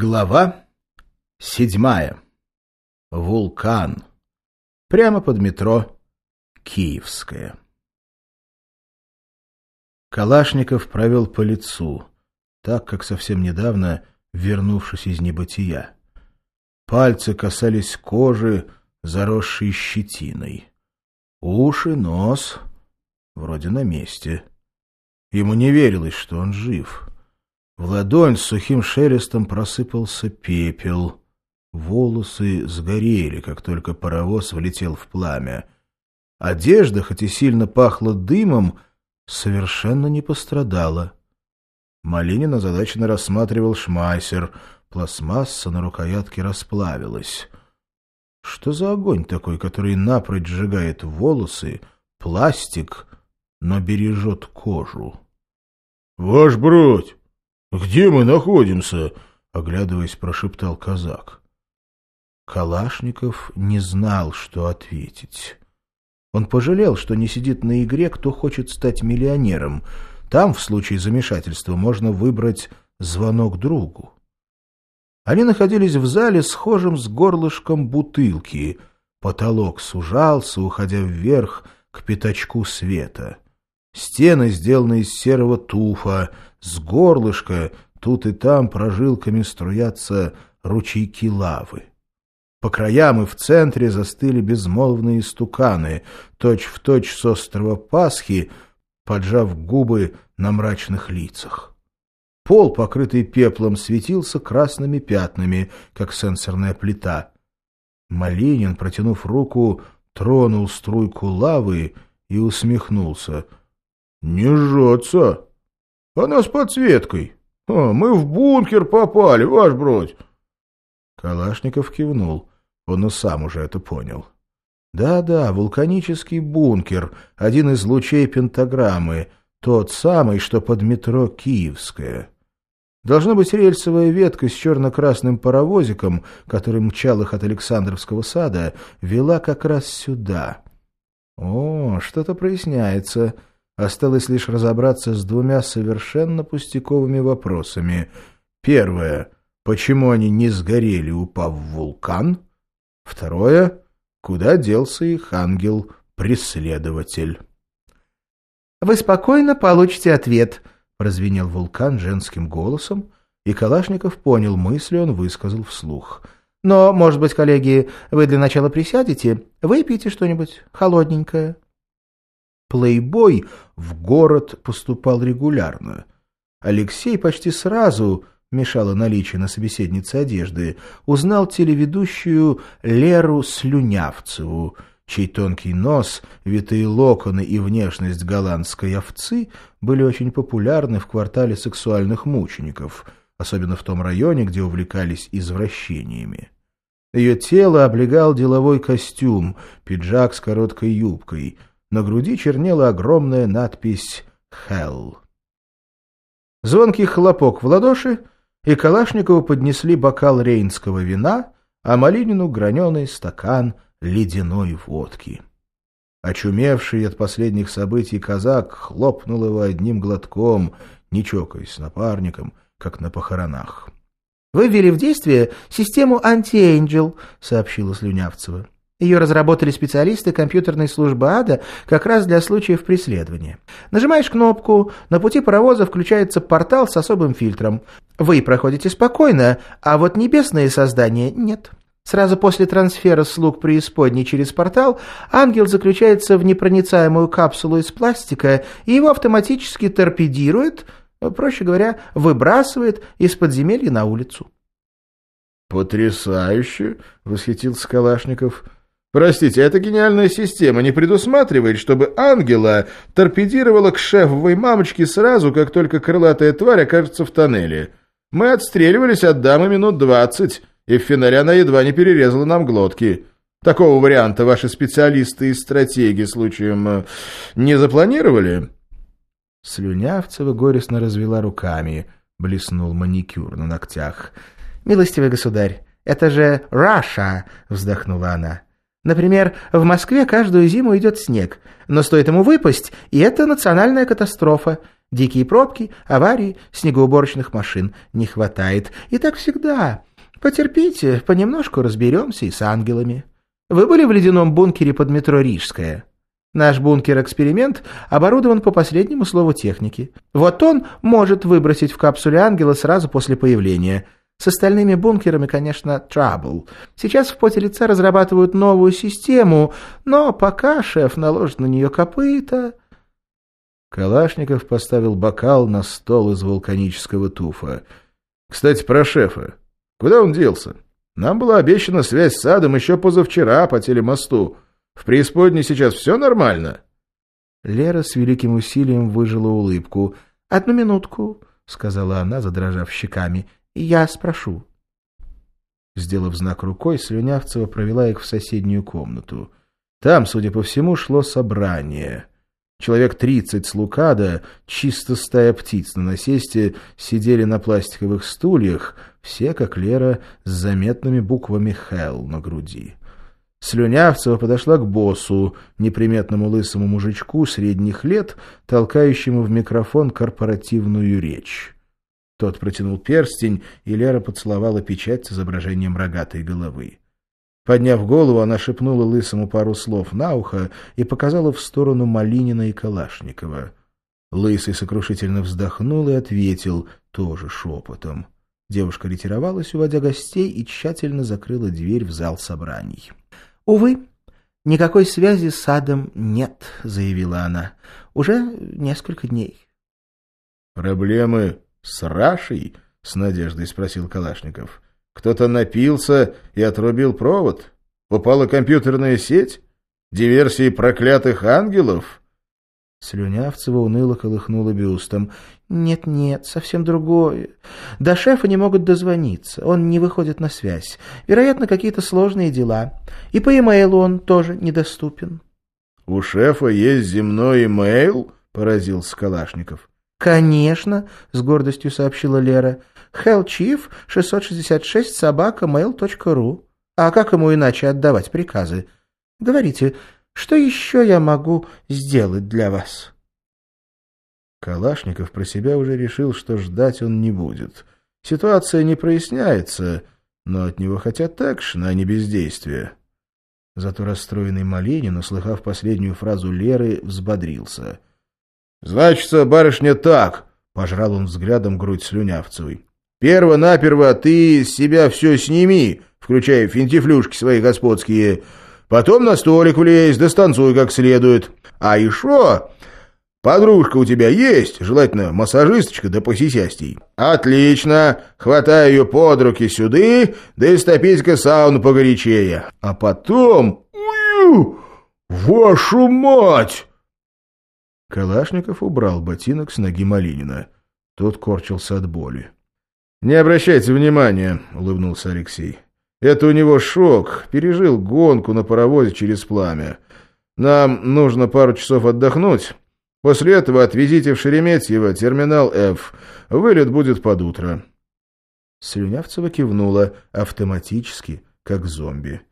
Глава седьмая. Вулкан. Прямо под метро Киевская. Калашников провел по лицу, так как совсем недавно, вернувшись из небытия. Пальцы касались кожи, заросшей щетиной. Уши, нос вроде на месте. Ему не верилось, что он жив. В ладонь с сухим шелестом просыпался пепел. Волосы сгорели, как только паровоз влетел в пламя. Одежда, хоть и сильно пахла дымом, совершенно не пострадала. Малинин озадаченно рассматривал шмайсер. Пластмасса на рукоятке расплавилась. Что за огонь такой, который напрочь сжигает волосы, пластик, но бережет кожу? — Ваш бродь! «Где мы находимся?» — оглядываясь, прошептал казак. Калашников не знал, что ответить. Он пожалел, что не сидит на игре «Кто хочет стать миллионером». Там, в случае замешательства, можно выбрать звонок другу. Они находились в зале, схожем с горлышком бутылки. Потолок сужался, уходя вверх к пятачку света. Стены сделаны из серого туфа, с горлышка тут и там прожилками струятся ручейки лавы. По краям и в центре застыли безмолвные стуканы, точь-в-точь точь с острова Пасхи, поджав губы на мрачных лицах. Пол, покрытый пеплом, светился красными пятнами, как сенсорная плита. Малинин, протянув руку, тронул струйку лавы и усмехнулся — «Не жжется. Она с подсветкой. А, мы в бункер попали, ваш бродь». Калашников кивнул. Он и сам уже это понял. Да-да, вулканический бункер, один из лучей пентаграммы, тот самый, что под метро Киевское. Должна быть рельсовая ветка с черно-красным паровозиком, который мчал их от Александровского сада, вела как раз сюда. О, что-то проясняется. Осталось лишь разобраться с двумя совершенно пустяковыми вопросами. Первое. Почему они не сгорели, упав в вулкан? Второе. Куда делся их ангел-преследователь? «Вы спокойно получите ответ», — прозвенел вулкан женским голосом, и Калашников понял, мысли он высказал вслух. «Но, может быть, коллеги, вы для начала присядете, выпьете что-нибудь холодненькое?» Плейбой в город поступал регулярно. Алексей почти сразу, мешало наличие на собеседнице одежды, узнал телеведущую Леру Слюнявцеву, чей тонкий нос, витые локоны и внешность голландской овцы были очень популярны в квартале сексуальных мучеников, особенно в том районе, где увлекались извращениями. Ее тело облегал деловой костюм, пиджак с короткой юбкой — на груди чернела огромная надпись «Hell». Звонкий хлопок в ладоши, и Калашникову поднесли бокал рейнского вина, а Малинину граненый стакан ледяной водки. Очумевший от последних событий казак хлопнул его одним глотком, не чокаясь с напарником, как на похоронах. — Вы ввели в действие систему «Антиэнджел», — сообщила Слюнявцева. Ее разработали специалисты компьютерной службы ада как раз для случаев преследования. Нажимаешь кнопку, на пути паровоза включается портал с особым фильтром. Вы проходите спокойно, а вот небесные создания нет. Сразу после трансфера слуг преисподней через портал ангел заключается в непроницаемую капсулу из пластика и его автоматически торпедирует, проще говоря, выбрасывает из подземелья на улицу. «Потрясающе!» — восхитился Калашников — Простите, эта гениальная система не предусматривает, чтобы ангела торпедировала к шефовой мамочке сразу, как только крылатая тварь окажется в тоннеле. Мы отстреливались от дамы минут двадцать, и в финале она едва не перерезала нам глотки. Такого варианта ваши специалисты и стратеги случаем э, не запланировали?» Слюнявцева горестно развела руками, блеснул маникюр на ногтях. «Милостивый государь, это же Раша!» — вздохнула она. Например, в Москве каждую зиму идет снег, но стоит ему выпасть, и это национальная катастрофа. Дикие пробки, аварии, снегоуборочных машин не хватает. И так всегда. Потерпите, понемножку разберемся и с ангелами. Вы были в ледяном бункере под метро Рижская? Наш бункер-эксперимент оборудован по последнему слову техники. Вот он может выбросить в капсуле ангела сразу после появления. С остальными бункерами, конечно, trouble. Сейчас в поте лица разрабатывают новую систему, но пока шеф наложит на нее копыта... Калашников поставил бокал на стол из вулканического туфа. «Кстати, про шефа. Куда он делся? Нам была обещана связь с садом еще позавчера по телемосту». В преисподней сейчас все нормально?» Лера с великим усилием выжила улыбку. «Одну минутку», — сказала она, задрожав щеками. «Я спрошу». Сделав знак рукой, Слюнявцева провела их в соседнюю комнату. Там, судя по всему, шло собрание. Человек тридцать с лукада, чисто стая птиц на насесте, сидели на пластиковых стульях, все, как Лера, с заметными буквами «Хелл» на груди. Слюнявцева подошла к боссу, неприметному лысому мужичку средних лет, толкающему в микрофон корпоративную речь. Тот протянул перстень, и Лера поцеловала печать с изображением рогатой головы. Подняв голову, она шепнула лысому пару слов на ухо и показала в сторону Малинина и Калашникова. Лысый сокрушительно вздохнул и ответил, тоже шепотом. Девушка ретировалась, уводя гостей, и тщательно закрыла дверь в зал собраний. «Увы, никакой связи с садом нет», — заявила она. «Уже несколько дней». «Проблемы с Рашей?» — с надеждой спросил Калашников. «Кто-то напился и отрубил провод? Упала компьютерная сеть? Диверсии проклятых ангелов?» Слюнявцева уныло колыхнула бюстом. «Нет-нет, совсем другое. До шефа не могут дозвониться, он не выходит на связь. Вероятно, какие-то сложные дела. И по имейлу он тоже недоступен». «У шефа есть земной имейл?» — поразился Калашников. «Конечно», — с гордостью сообщила Лера. «Hellchief 666 собака mail.ru. А как ему иначе отдавать приказы? Говорите, что еще я могу сделать для вас?» Калашников про себя уже решил, что ждать он не будет. Ситуация не проясняется, но от него хотят экшена, а не бездействия. Зато расстроенный Малинин, услыхав последнюю фразу Леры, взбодрился. — Значится, барышня, так! — пожрал он взглядом грудь Слюнявцевой. — Перво-наперво ты с себя все сними, включая финтифлюшки свои господские, — Потом на столик влезь, да станцуй как следует. А еще... Подружка у тебя есть, желательно массажисточка да посисястей. Отлично, хватай ее под руки сюды, да истопить-ка сауну погорячее. А потом... Вашу мать! Калашников убрал ботинок с ноги Малинина. Тот корчился от боли. «Не обращайте внимания», — улыбнулся Алексей. Это у него шок, пережил гонку на паровозе через пламя. Нам нужно пару часов отдохнуть. После этого отвезите в Шереметьево, терминал F. Вылет будет под утро». Слюнявцева кивнула автоматически, как зомби.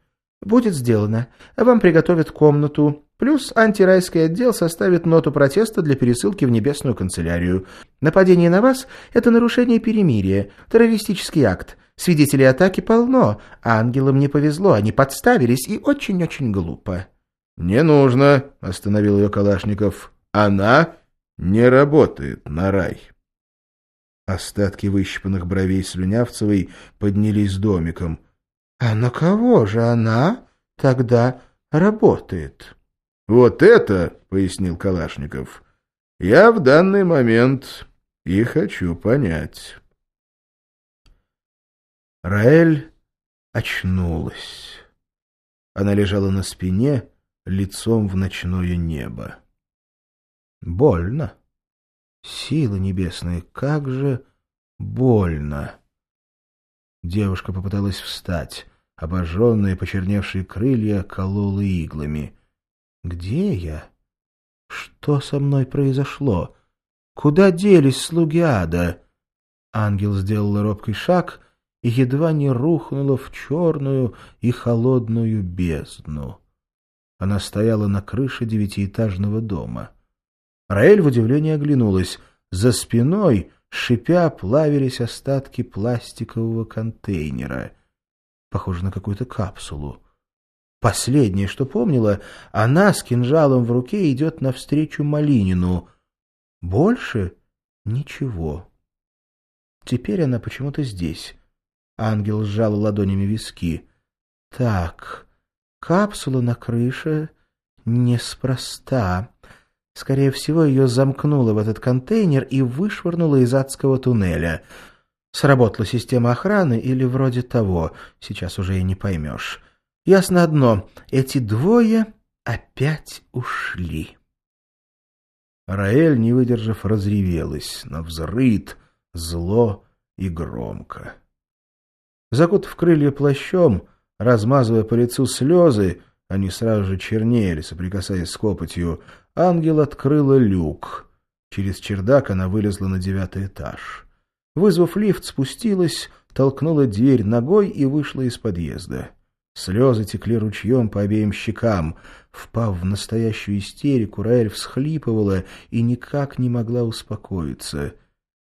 «Будет сделано. Вам приготовят комнату. Плюс антирайский отдел составит ноту протеста для пересылки в Небесную канцелярию. Нападение на вас — это нарушение перемирия, террористический акт. Свидетелей атаки полно, а ангелам не повезло, они подставились и очень-очень глупо. — Не нужно, — остановил ее Калашников. — Она не работает на рай. Остатки выщипанных бровей Слюнявцевой поднялись домиком. — А на кого же она тогда работает? — Вот это, — пояснил Калашников, — я в данный момент и хочу понять. Раэль очнулась. Она лежала на спине, лицом в ночное небо. Больно. Силы небесные, как же больно. Девушка попыталась встать. Обожженные, почерневшие крылья колола иглами. «Где я? Что со мной произошло? Куда делись слуги ада?» Ангел сделал робкий шаг — и едва не рухнула в черную и холодную бездну. Она стояла на крыше девятиэтажного дома. Раэль в удивлении оглянулась. за спиной, шипя, плавились остатки пластикового контейнера. Похоже на какую-то капсулу. Последнее, что помнила, она с кинжалом в руке идет навстречу Малинину. Больше ничего. Теперь она почему-то здесь. Ангел сжал ладонями виски. Так, капсула на крыше неспроста. Скорее всего, ее замкнуло в этот контейнер и вышвырнуло из адского туннеля. Сработала система охраны или вроде того, сейчас уже и не поймешь. Ясно одно — эти двое опять ушли. Раэль, не выдержав, разревелась на взрыд, зло и громко. Закутав крылья плащом, размазывая по лицу слезы, они сразу же чернели, соприкасаясь с копотью, ангел открыла люк. Через чердак она вылезла на девятый этаж. Вызвав лифт, спустилась, толкнула дверь ногой и вышла из подъезда. Слезы текли ручьем по обеим щекам. Впав в настоящую истерику, Раэль всхлипывала и никак не могла успокоиться.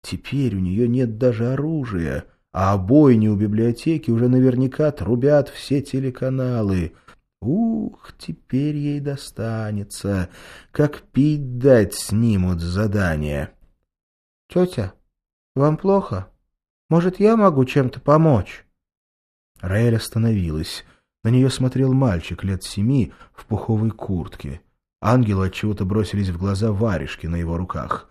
Теперь у нее нет даже оружия, а обойни у библиотеки уже наверняка трубят все телеканалы. Ух, теперь ей достанется. Как пить дать снимут задание. — Тетя, вам плохо? Может, я могу чем-то помочь? Раэль остановилась. На нее смотрел мальчик лет семи в пуховой куртке. Ангелу отчего-то бросились в глаза варежки на его руках.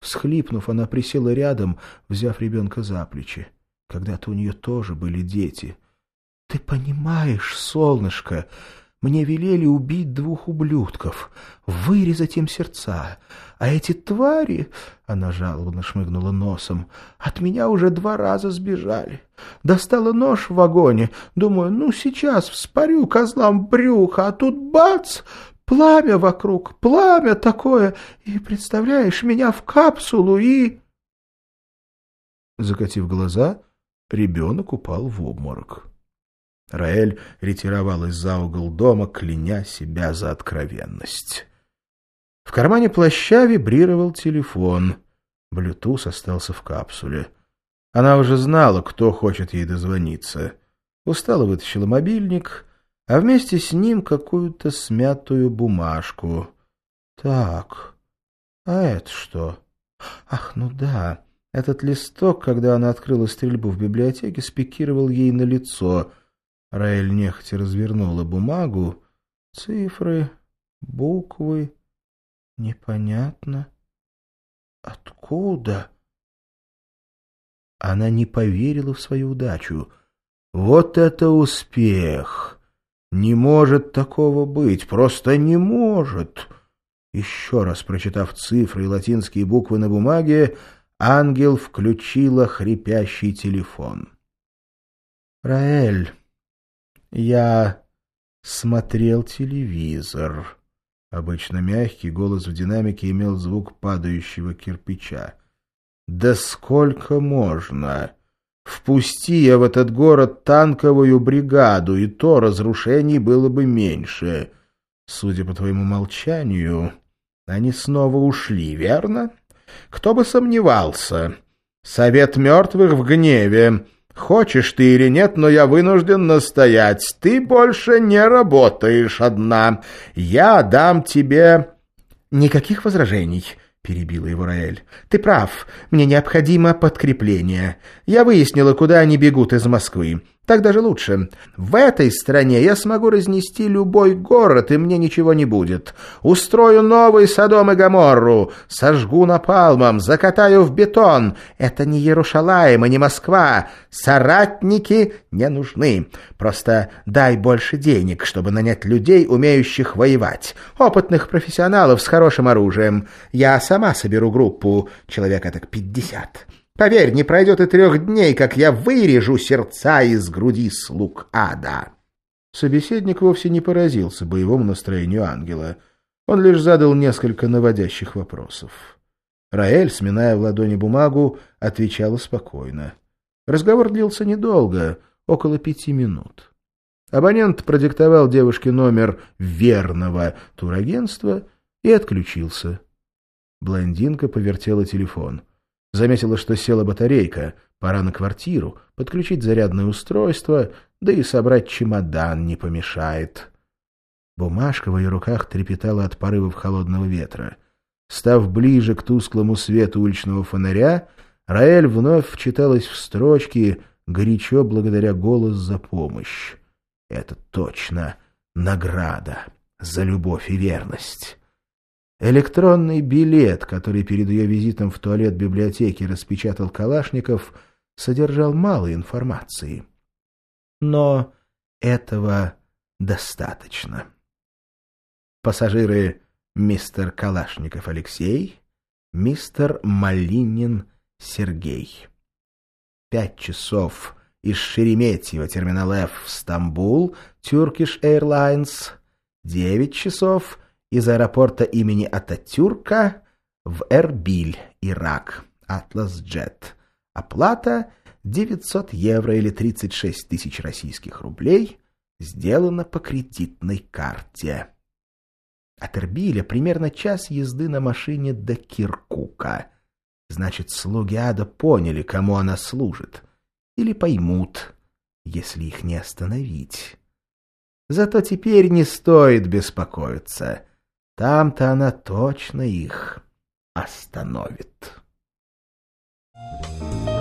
Всхлипнув, она присела рядом, взяв ребенка за плечи. Когда-то у нее тоже были дети. — Ты понимаешь, солнышко, мне велели убить двух ублюдков, вырезать им сердца. А эти твари, — она жалобно шмыгнула носом, — от меня уже два раза сбежали. Достала нож в вагоне, думаю, ну сейчас вспорю козлам брюхо, а тут бац! Пламя вокруг, пламя такое, и, представляешь, меня в капсулу и... Закатив глаза, ребенок упал в обморок. Раэль ретировалась за угол дома, кляня себя за откровенность. В кармане плаща вибрировал телефон. Блютуз остался в капсуле. Она уже знала, кто хочет ей дозвониться. Устало вытащила мобильник, а вместе с ним какую-то смятую бумажку. Так, а это что? Ах, ну да, этот листок, когда она открыла стрельбу в библиотеке, спикировал ей на лицо — Раэль нехотя развернула бумагу. Цифры, буквы. Непонятно. Откуда? Она не поверила в свою удачу. Вот это успех! Не может такого быть, просто не может! Еще раз прочитав цифры и латинские буквы на бумаге, ангел включила хрипящий телефон. «Раэль!» Я смотрел телевизор. Обычно мягкий голос в динамике имел звук падающего кирпича. «Да сколько можно? Впусти я в этот город танковую бригаду, и то разрушений было бы меньше. Судя по твоему молчанию, они снова ушли, верно? Кто бы сомневался? Совет мертвых в гневе». Хочешь ты или нет, но я вынужден настоять. Ты больше не работаешь одна. Я дам тебе...» «Никаких возражений», — перебила его Раэль. «Ты прав. Мне необходимо подкрепление. Я выяснила, куда они бегут из Москвы. Так даже лучше. В этой стране я смогу разнести любой город, и мне ничего не будет. Устрою новый Содом и Гоморру, сожгу напалмом, закатаю в бетон. Это не Ярушалаем и не Москва. Соратники не нужны. Просто дай больше денег, чтобы нанять людей, умеющих воевать. Опытных профессионалов с хорошим оружием. Я сама соберу группу, человека так пятьдесят. Поверь, не пройдет и трех дней, как я вырежу сердца из груди слуг ада. Собеседник вовсе не поразился боевому настроению ангела. Он лишь задал несколько наводящих вопросов. Раэль, сминая в ладони бумагу, отвечала спокойно. Разговор длился недолго, около пяти минут. Абонент продиктовал девушке номер верного турагентства и отключился. Блондинка повертела телефон. Заметила, что села батарейка. Пора на квартиру, подключить зарядное устройство, да и собрать чемодан не помешает. Бумажка в ее руках трепетала от порывов холодного ветра. Став ближе к тусклому свету уличного фонаря, Раэль вновь вчиталась в строчки, горячо благодаря голос за помощь. Это точно награда за любовь и верность. Электронный билет, который перед ее визитом в туалет библиотеки распечатал Калашников, содержал мало информации. Но этого достаточно. Пассажиры мистер Калашников Алексей, мистер Малинин Сергей. Пять часов из Шереметьево, терминал F в Стамбул, Turkish Airlines. Девять часов из аэропорта имени Ататюрка в Эрбиль, Ирак, Атлас Джет. Оплата 900 евро или 36 тысяч российских рублей сделана по кредитной карте. От Эрбиля примерно час езды на машине до Киркука. Значит, слуги ада поняли, кому она служит. Или поймут, если их не остановить. Зато теперь не стоит беспокоиться. Там-то она точно их остановит. Thank you.